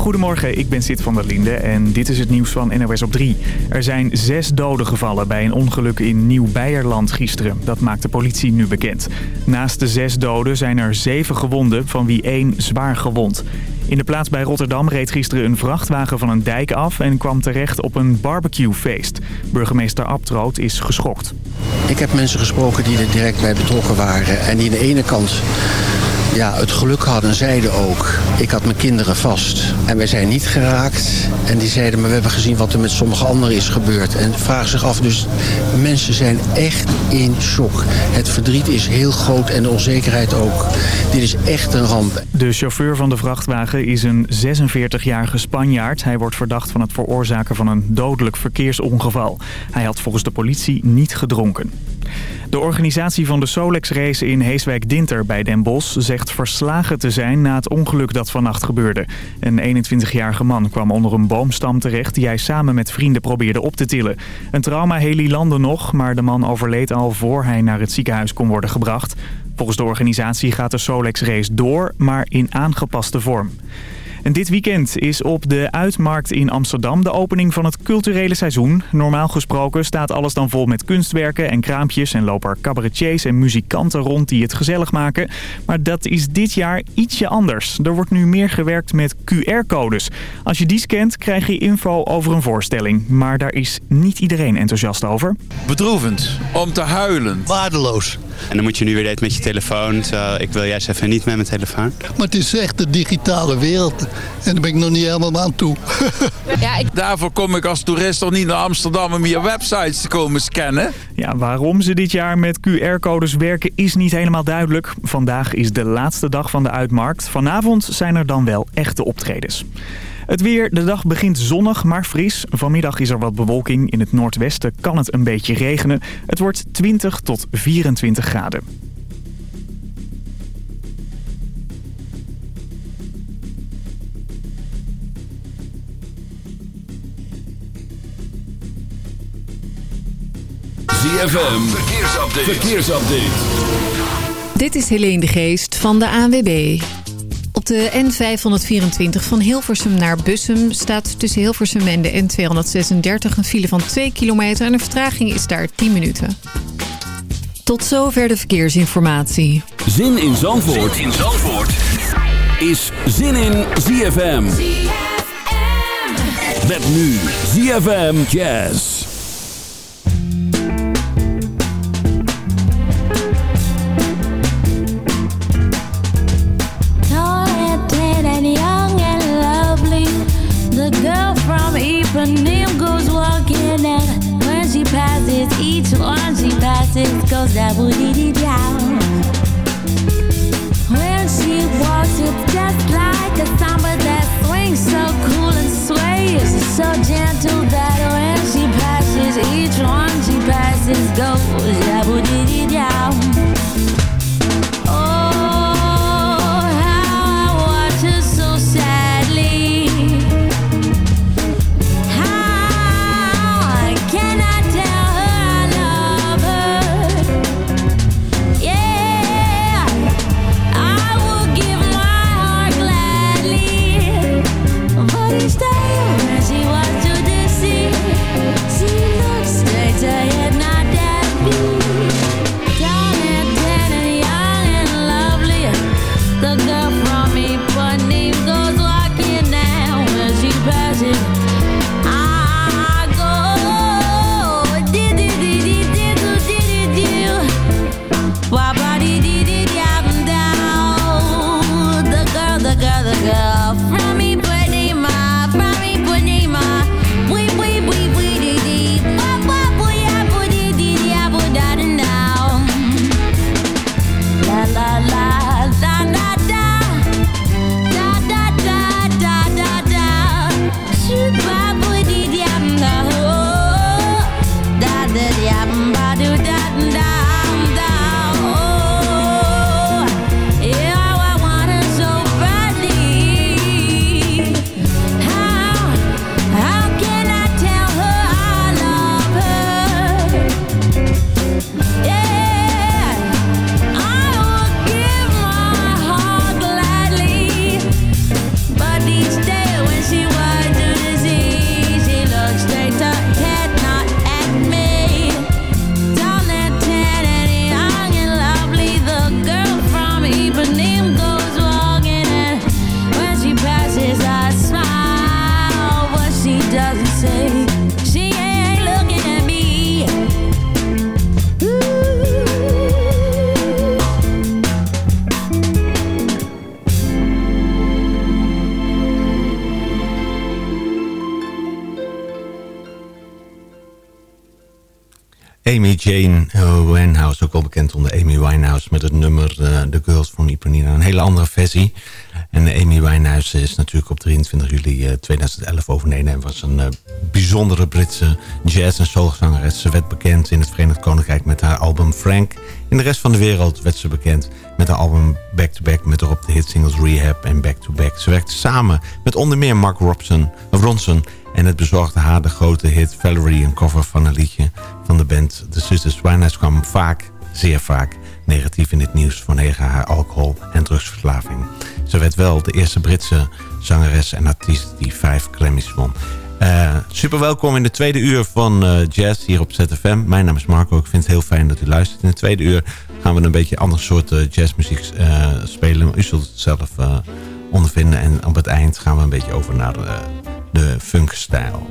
Goedemorgen, ik ben Sid van der Linde en dit is het nieuws van NOS op 3. Er zijn zes doden gevallen bij een ongeluk in Nieuw-Beierland gisteren. Dat maakt de politie nu bekend. Naast de zes doden zijn er zeven gewonden, van wie één zwaar gewond. In de plaats bij Rotterdam reed gisteren een vrachtwagen van een dijk af... en kwam terecht op een barbecuefeest. Burgemeester Abtroot is geschokt. Ik heb mensen gesproken die er direct bij betrokken waren... en die aan de ene kant ja, het geluk hadden, zeiden ook... ik had mijn kinderen vast en wij zijn niet geraakt. En die zeiden, maar we hebben gezien wat er met sommige anderen is gebeurd. En vragen zich af, dus mensen zijn echt in shock. Het verdriet is heel groot en de onzekerheid ook. Dit is echt een ramp. De chauffeur van de vrachtwagen is een 46-jarige Spanjaard. Hij wordt verdacht van het veroorzaken van een dodelijk verkeersongeval. Hij had volgens de politie niet gedronken. De organisatie van de Solex-race in Heeswijk-Dinter bij Den Bosch zegt verslagen te zijn na het ongeluk dat vannacht gebeurde. Een 21-jarige man kwam onder een boomstam terecht die hij samen met vrienden probeerde op te tillen. Een trauma-heli landde nog, maar de man overleed al voor hij naar het ziekenhuis kon worden gebracht. Volgens de organisatie gaat de Solex-race door, maar in aangepaste vorm. En dit weekend is op de Uitmarkt in Amsterdam de opening van het culturele seizoen. Normaal gesproken staat alles dan vol met kunstwerken en kraampjes... en lopen er cabaretiers en muzikanten rond die het gezellig maken. Maar dat is dit jaar ietsje anders. Er wordt nu meer gewerkt met QR-codes. Als je die scant, krijg je info over een voorstelling. Maar daar is niet iedereen enthousiast over. Bedroevend, om te huilen. Waardeloos. En dan moet je nu weer dit met je telefoon. Terwijl ik wil juist even niet met mijn telefoon. Maar het is echt de digitale wereld. En daar ben ik nog niet helemaal aan toe. Ja, ik... Daarvoor kom ik als toerist toch niet naar Amsterdam om hier websites te komen scannen. Ja, waarom ze dit jaar met QR-codes werken is niet helemaal duidelijk. Vandaag is de laatste dag van de uitmarkt. Vanavond zijn er dan wel echte optredens. Het weer, de dag begint zonnig, maar fris. Vanmiddag is er wat bewolking. In het noordwesten kan het een beetje regenen. Het wordt 20 tot 24 graden. ZFM, verkeersupdate. verkeersupdate. Dit is Helene de Geest van de ANWB. Op de N524 van Hilversum naar Bussum staat tussen Hilversum en de N236 een file van 2 kilometer en de vertraging is daar 10 minuten. Tot zover de verkeersinformatie. Zin in Zandvoort, zin in Zandvoort. is Zin in ZFM. ZFM. Met nu ZFM Jazz. Passes goes that woody down. When she walks, it's just like a samba that swings so cool and sways so gentle that when she passes, each one she passes goes that Amy Jane Winehouse, ook wel bekend onder Amy Winehouse... met het nummer uh, The Girls from Ipanema. Een hele andere versie. En Amy Winehouse is natuurlijk op 23 juli 2011 overleden... en was een uh, bijzondere Britse jazz- en soulzangeres. Ze werd bekend in het Verenigd Koninkrijk met haar album Frank. In de rest van de wereld werd ze bekend met haar album Back to Back... met erop de hitsingles Rehab en Back to Back. Ze werkte samen met onder meer Mark Ronson... En het bezorgde haar de grote hit Valerie, een cover van een liedje van de band The Sisters Winehouse kwam vaak, zeer vaak, negatief in het nieuws vanwege haar alcohol- en drugsverslaving. Ze werd wel de eerste Britse zangeres en artiest die vijf Grammys won. Uh, super welkom in de tweede uur van uh, Jazz hier op ZFM. Mijn naam is Marco, ik vind het heel fijn dat u luistert. In de tweede uur gaan we een beetje ander soort uh, jazzmuziek spelen. U zult het zelf ondervinden en op het eind gaan we een beetje over naar de funkstijl.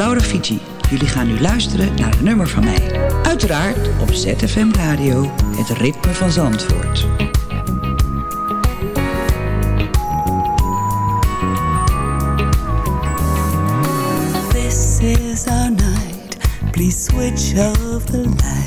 Laura Fiji. Jullie gaan nu luisteren naar een nummer van mij. Uiteraard op ZFM Radio, het ritme van Zandvoort. This is our night. Please switch off the lights.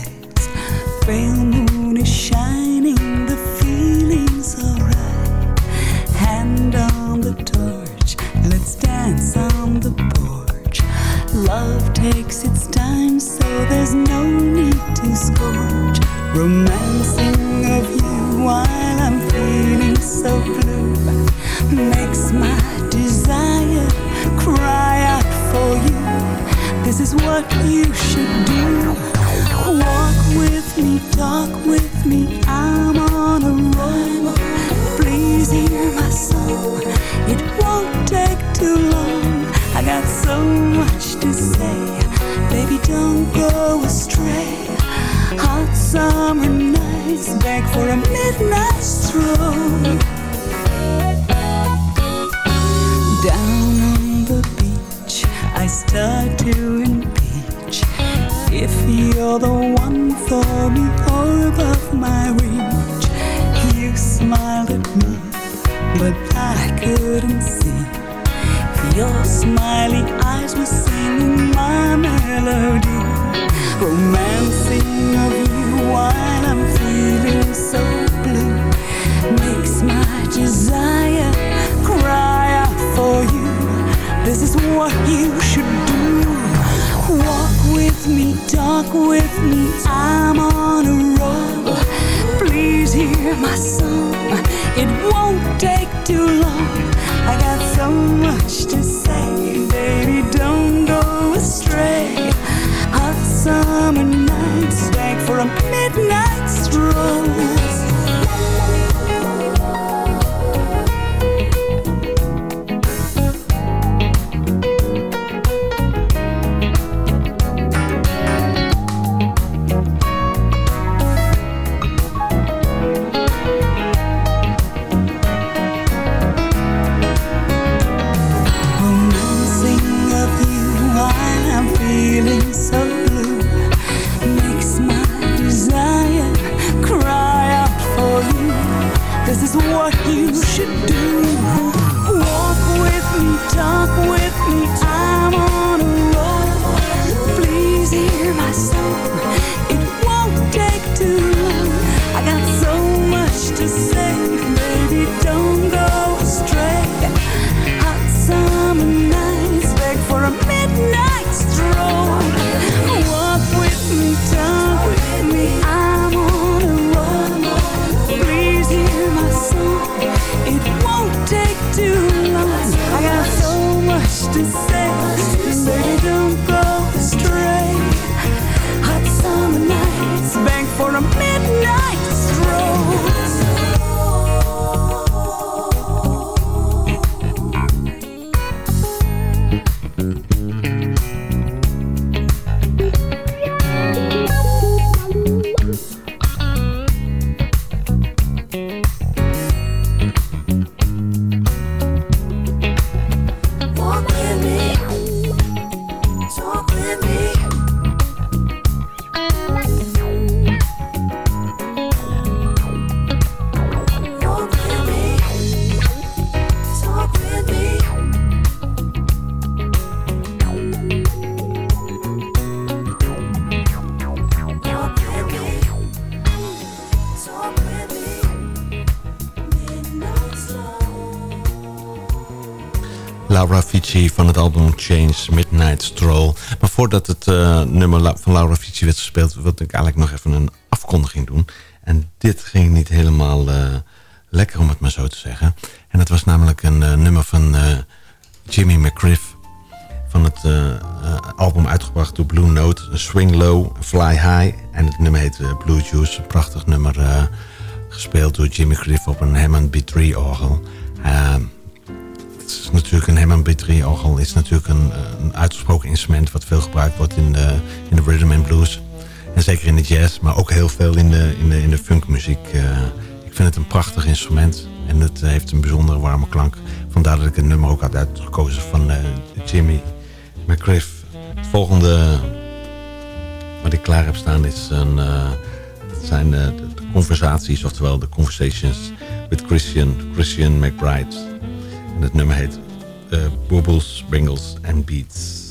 Laura Fici van het album Change Midnight Stroll. Maar voordat het eh, nummer van Laura Fici werd gespeeld... wilde ik eigenlijk nog even een afkondiging doen. En dit ging niet helemaal eh, lekker, om het maar zo te zeggen. En dat was namelijk een eh, nummer van Jimmy McGriff... van het album uitgebracht door Blue Note. Swing Low, Fly High. En het nummer heet Blue Juice. Een prachtig nummer gespeeld door Jimmy McGriff op een Hammond B3-orgel. Het is natuurlijk een Hammond B3-orgel. is natuurlijk een, eh, een uitgesproken instrument... wat veel gebruikt wordt in de, in de rhythm and blues. En zeker in de jazz, maar ook heel veel in de, in de, in de funkmuziek. eh. ik vind het een prachtig instrument. En het heeft een bijzondere warme klank. Vandaar dat ik het nummer ook had uitgekozen van eh, Jimmy McGriff. volgende wat ik klaar heb staan is een, uh, dat zijn uh, de, de, conversaties, oftewel de conversations with Christian, Christian McBride. En het nummer heet uh, Bubbles, Bangles and Beats.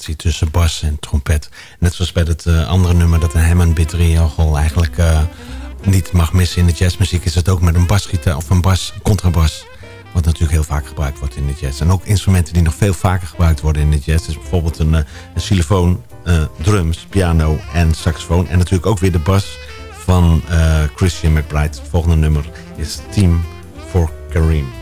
Tussen bas en trompet. Net zoals bij het uh, andere nummer dat een Hammond Bitriogel eigenlijk uh, niet mag missen in de jazzmuziek... is het ook met een basgitaar of een bas, contrabas... wat natuurlijk heel vaak gebruikt wordt in de jazz. En ook instrumenten die nog veel vaker gebruikt worden in de jazz... is bijvoorbeeld een, een xylofoon, drums, piano en saxofoon... en natuurlijk ook weer de bas van Christian McBride. Het volgende nummer is Team for Kareem.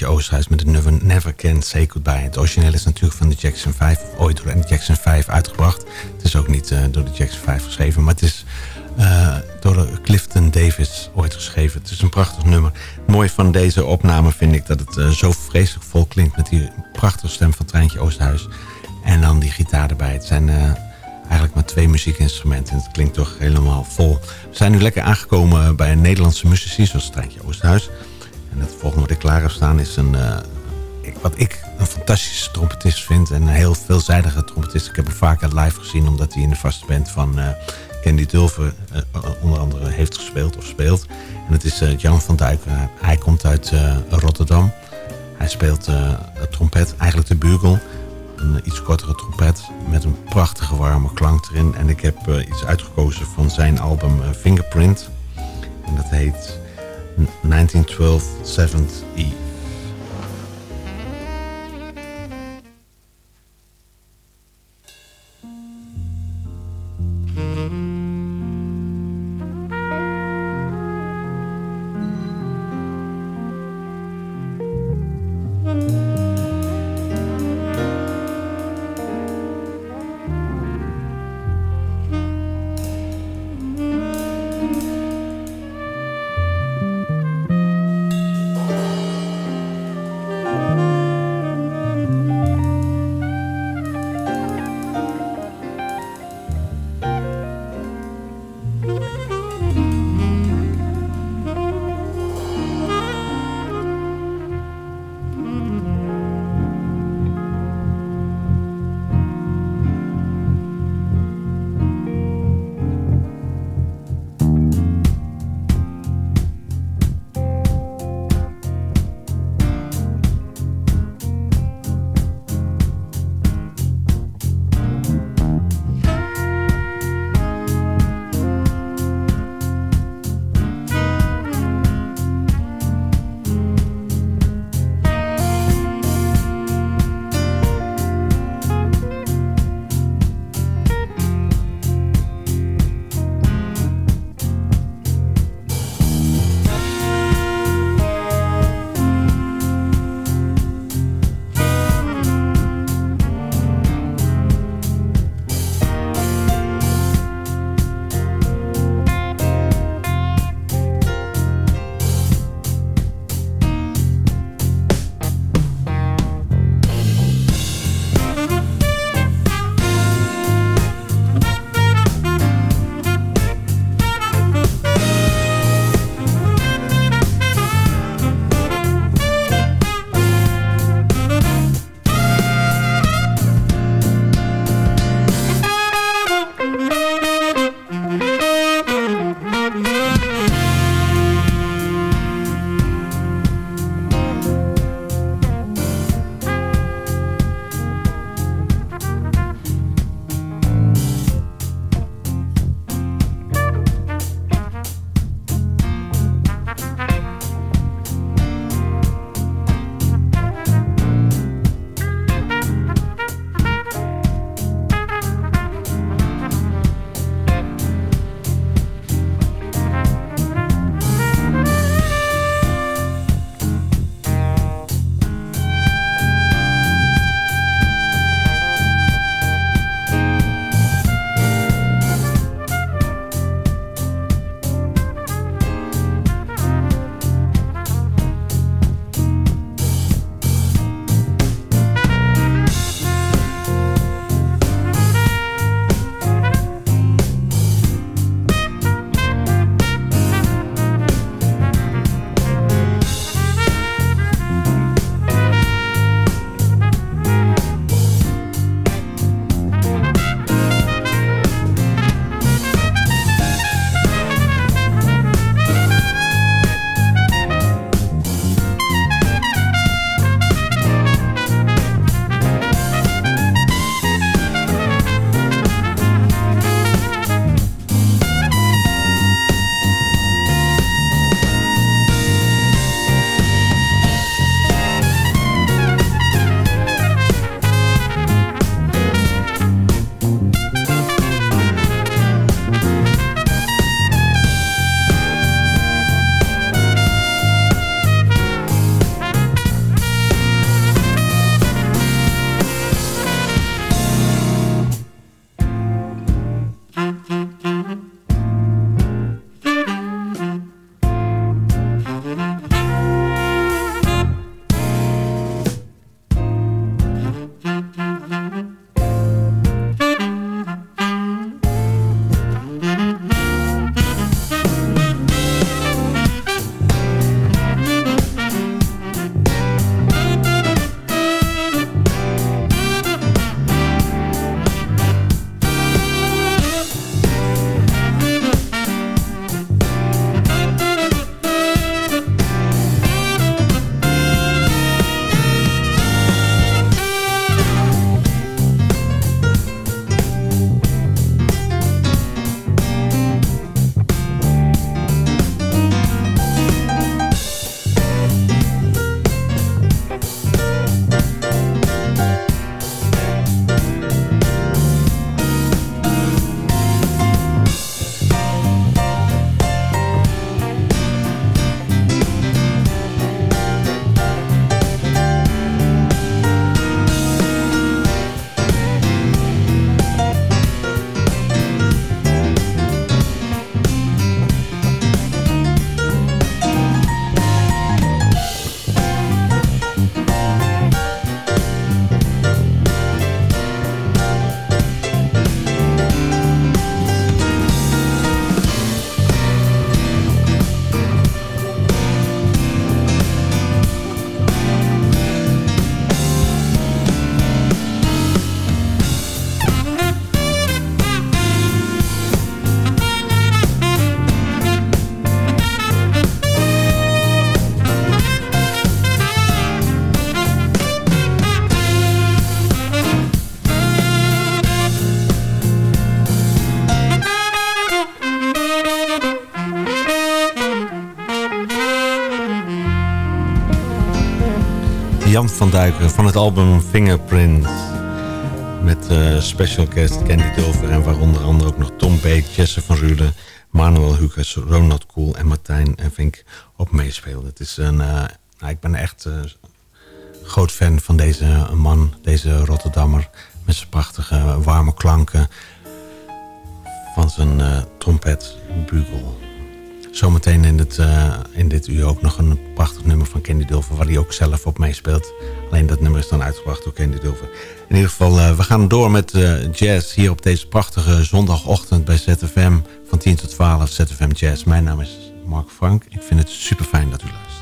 Treintje Oosterhuis met het nummer Never Can Say Goodbye. Het origineel is natuurlijk van de Jackson 5, of ooit door de Jackson 5 uitgebracht. Het is ook niet eh, door de Jackson 5 geschreven, maar het is eh, door de Clifton Davis ooit geschreven. Het is een prachtig nummer. Het mooie van deze opname vind ik dat het eh, zo vreselijk vol klinkt met die prachtige stem van Treintje Oosterhuis. En dan die gitaar erbij. Het zijn eigenlijk maar twee muziekinstrumenten. En het klinkt toch helemaal vol. We zijn nu lekker aangekomen bij een Nederlandse muzici, zoals Treintje Oosterhuis. En het volgende wat ik klaar heb staan is een, eh, ik- wat ik een fantastische trompetist vind. En een heel veelzijdige trompetist. Ik heb hem vaker live gezien, omdat hij in de vaste band van eh, Candy Dulver eh, onder andere heeft gespeeld of speelt. En het is Jan van Dijk. Hij komt uit Rotterdam. Hij speelt trompet, eigenlijk de bugel. Een iets kortere trompet met een prachtige warme klank erin. En ik heb iets uitgekozen van zijn album Fingerprint. En dat heet 1912 7th E. Jan van Duiken van het album Fingerprint. Met uh, special guest Candy Dover en waaronder andere ook nog Tom Beek, Jesse van Rulen, Manuel Huges, Ronald Koel en Martijn en Vink op meespelen. Het is een, uh, nou, ik ben echt uh, groot fan van deze man, deze Rotterdammer. Met zijn prachtige warme klanken van zijn trompet, bugel. Zometeen in, het, eh, in dit uur ook nog een prachtig nummer van Candy Dulver... waar hij ook zelf op meespeelt. Alleen dat nummer is dan uitgebracht door Candy Dulver. In ieder geval, eh, we gaan door met eh, jazz hier op deze prachtige zondagochtend bij ZFM... van 10 tot 12, ZFM Jazz. Mijn naam is Mark Frank. Ik vind het super fijn dat u luistert.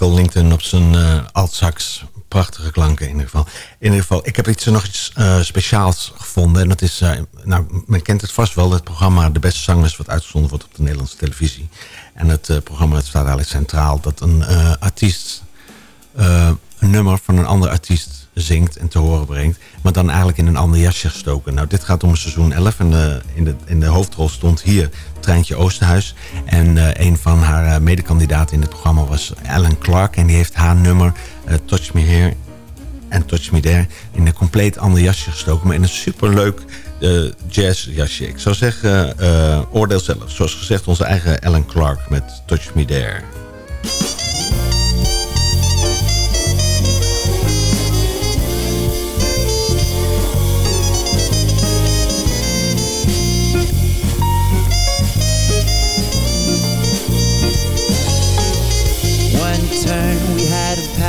Michael op zijn uh, altsax. Prachtige klanken in ieder geval. In ieder geval, ik heb iets, nog iets uh, speciaals gevonden. En dat is, nou, men kent het vast wel, het programma De Beste Zangers... wat uitgezonden wordt op de Nederlandse televisie. En het programma staat eigenlijk centraal dat een artiest... een nummer van een andere artiest zingt en te horen brengt. Maar dan eigenlijk in een ander jasje gestoken. Nou, dit gaat om seizoen 11. En de, in, de, in de hoofdrol stond hier Treintje Oosterhuis. En uh, een van haar uh, medekandidaten in het programma was Ellen Clark. En die heeft haar nummer Touch Me Here en Touch Me There in een compleet ander jasje gestoken. Maar in een superleuk uh, jazzjasje. Ik zou zeggen, oordeel zelf. Zoals gezegd, onze eigen Ellen Clark met Touch Me There.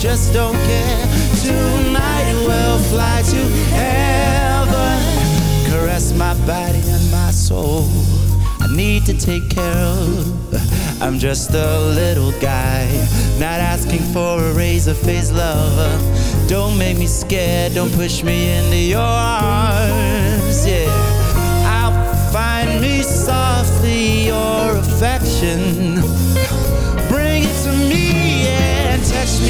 just don't care. Tonight we'll fly to heaven. Caress my body and my soul. I need to take care of. I'm just a little guy, not asking for a razor face lover. Don't make me scared, don't push me into your arms, yeah. I'll find me softly your affection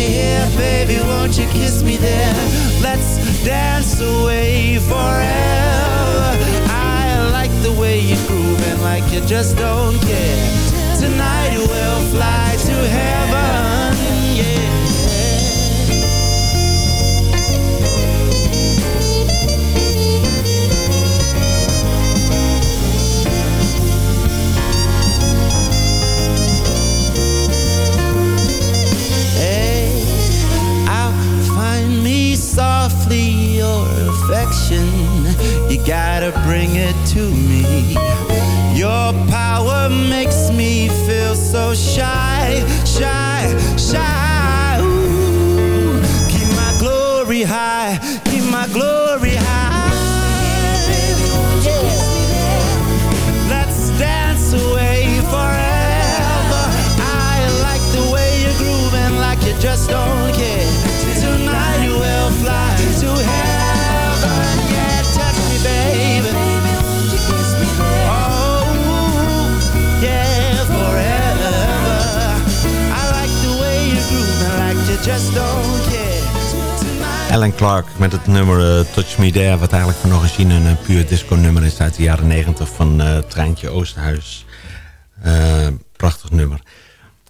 me here, baby, won't you kiss me there? Let's dance away forever. I like the way you're grooving like you just don't care. Tonight we'll fly to heaven, affection, you gotta bring it to me. Your power makes me feel so shy, shy, shy. Ooh, keep my glory high, keep my glory Alan Clark met het nummer uh, Touch Me There... wat eigenlijk van origine een uh, puur disco-nummer is... uit de jaren 90 van uh, Treintje Oosterhuis. prachtig nummer.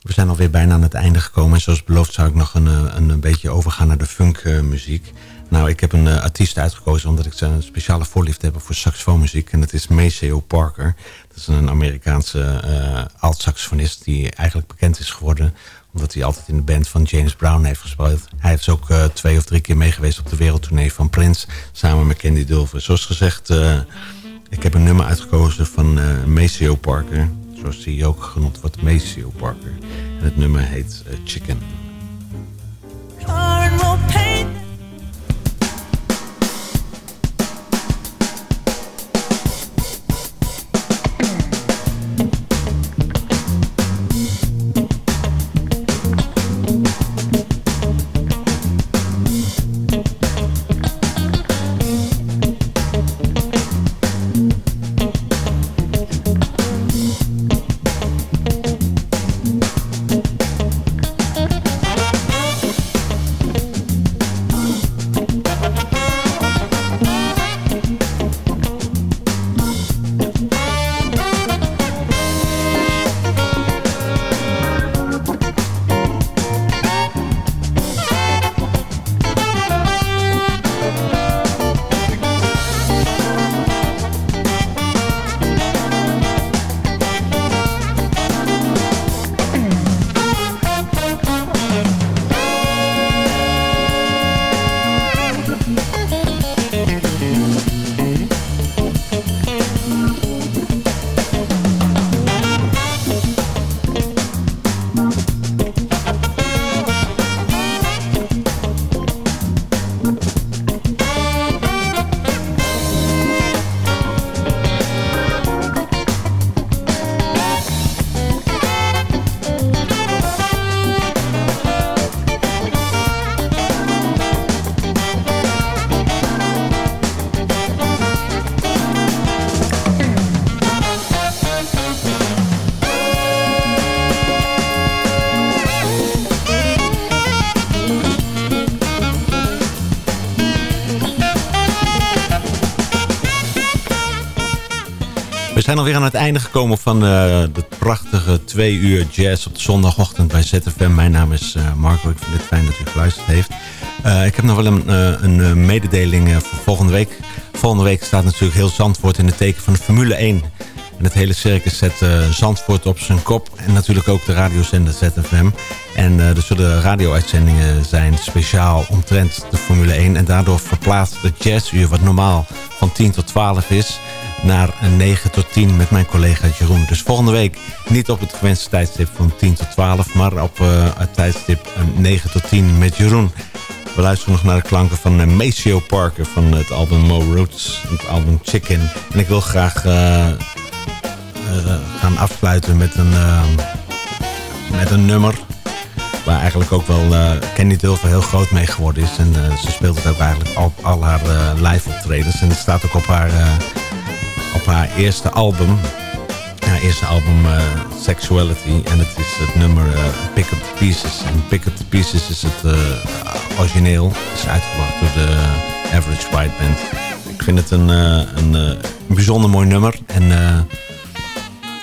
We zijn alweer bijna aan het einde gekomen. En zoals beloofd zou ik nog een, een, beetje overgaan naar de funkmuziek. nou, ik heb een artiest uitgekozen... omdat ik een speciale voorliefde heb voor saxofoonmuziek. En dat is Maceo Parker. Dat is een Amerikaanse alt-saxofonist... die eigenlijk bekend is geworden omdat hij altijd in de band van James Brown heeft gespeeld. Hij heeft ook uh, twee of drie keer meegeweest op de wereldtournee van Prince. Samen met Candy Dulver. Zoals gezegd, uh, ik heb een nummer uitgekozen van uh, Maceo Parker. Zoals hij ook genoemd wordt, Maceo Parker. En het nummer heet Chicken. Zijn alweer aan het einde gekomen van uh, de prachtige twee uur jazz op de zondagochtend bij ZFM. Mijn naam is uh, Marco, ik vind het fijn dat u geluisterd heeft. Uh, ik heb nog wel een, een mededeling voor volgende week. Volgende week staat natuurlijk heel Zandvoort in het teken van de Formule 1. En het hele circus zet Zandvoort op zijn kop. En natuurlijk ook de radiozender ZFM. En er zullen radio-uitzendingen zijn speciaal omtrent de Formule 1. En daardoor verplaatst het jazzuur wat normaal van 10 tot 12 is naar een 9 tot 10 met mijn collega Jeroen. Dus volgende week niet op het gewenste tijdstip van 10 tot 12... maar op uh, het tijdstip 9 tot 10 met Jeroen. We luisteren nog naar de klanken van uh, Maceo Parker van het album Mo Roots, het album Chicken. En ik wil graag uh, gaan afsluiten met een, met een nummer... waar eigenlijk ook wel Kenny Dulver heel groot mee geworden is. En ze speelt het ook eigenlijk op al haar live optredens. En het staat ook op haar op haar eerste album. Haar eerste album uh, Sexuality. En het is het nummer uh, Pick Up The Pieces. En Pick Up The Pieces is het uh, origineel. Is uitgebracht door de Average White Band. Ik vind het een, een, een bijzonder mooi nummer. En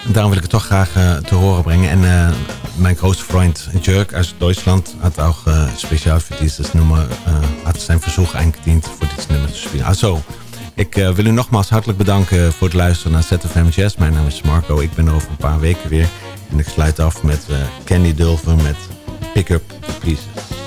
daarom wil ik het toch graag te horen brengen. En mijn grootste vriend Jörg uit Duitsland had ook speciaal voor dit nummer, had zijn verzoek ingediend voor dit nummer te spelen. Also, ik uh, wil u nogmaals hartelijk bedanken voor het luisteren naar ZFM Jazz. Mijn naam is Marco, ik ben er over een paar weken weer. En ik sluit af met uh, Candy Dulver met Pick Up The Pieces.